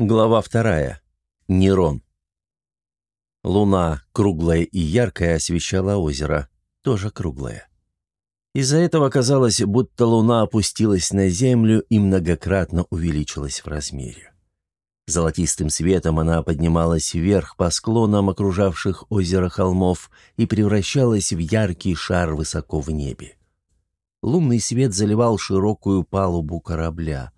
Глава вторая. Нерон. Луна, круглая и яркая, освещала озеро, тоже круглое. Из-за этого казалось, будто луна опустилась на землю и многократно увеличилась в размере. Золотистым светом она поднималась вверх по склонам окружавших озеро холмов и превращалась в яркий шар высоко в небе. Лунный свет заливал широкую палубу корабля –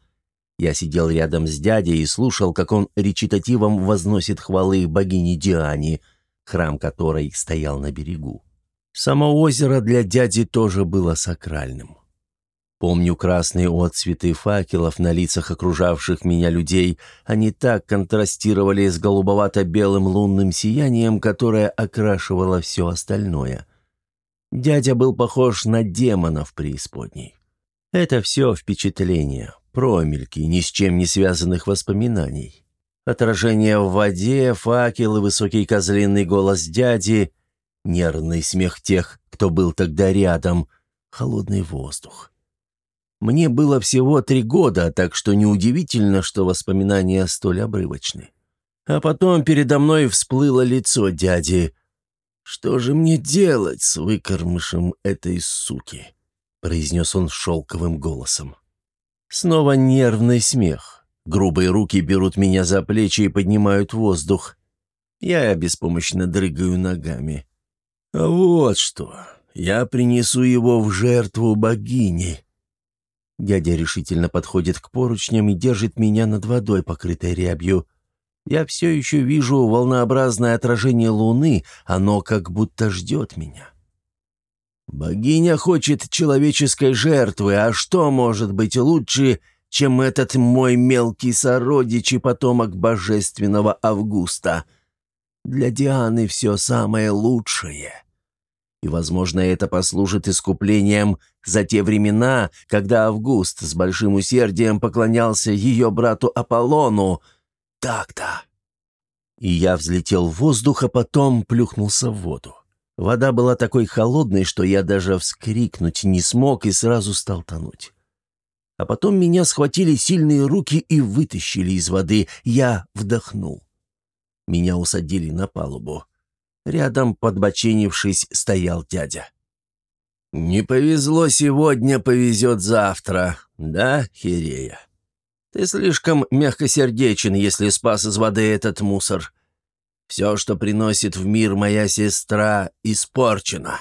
я сидел рядом с дядей и слушал, как он речитативом возносит хвалы богини Диане, храм которой стоял на берегу. Само озеро для дяди тоже было сакральным. Помню красные отцветы факелов на лицах окружавших меня людей. Они так контрастировали с голубовато-белым лунным сиянием, которое окрашивало все остальное. Дядя был похож на демона в преисподней. Это все впечатление, промельки ни с чем не связанных воспоминаний. Отражение в воде, факел и высокий козлиный голос дяди, нервный смех тех, кто был тогда рядом, холодный воздух. Мне было всего три года, так что неудивительно, что воспоминания столь обрывочны. А потом передо мной всплыло лицо дяди. «Что же мне делать с выкормышем этой суки?» — произнес он шелковым голосом. Снова нервный смех. Грубые руки берут меня за плечи и поднимают воздух. Я беспомощно дрыгаю ногами. А вот что. Я принесу его в жертву богини. Дядя решительно подходит к поручням и держит меня над водой, покрытой рябью. Я все еще вижу волнообразное отражение луны, оно как будто ждет меня. Богиня хочет человеческой жертвы, а что может быть лучше, чем этот мой мелкий сородич и потомок божественного Августа? Для Дианы все самое лучшее. И, возможно, это послужит искуплением за те времена, когда Август с большим усердием поклонялся ее брату Аполлону. Так-то. И я взлетел в воздух, а потом плюхнулся в воду. Вода была такой холодной, что я даже вскрикнуть не смог и сразу стал тонуть. А потом меня схватили сильные руки и вытащили из воды. Я вдохнул. Меня усадили на палубу. Рядом, подбоченившись, стоял дядя. «Не повезло сегодня, повезет завтра, да, Хирея? Ты слишком мягкосердечен, если спас из воды этот мусор. Все, что приносит в мир моя сестра, испорчено».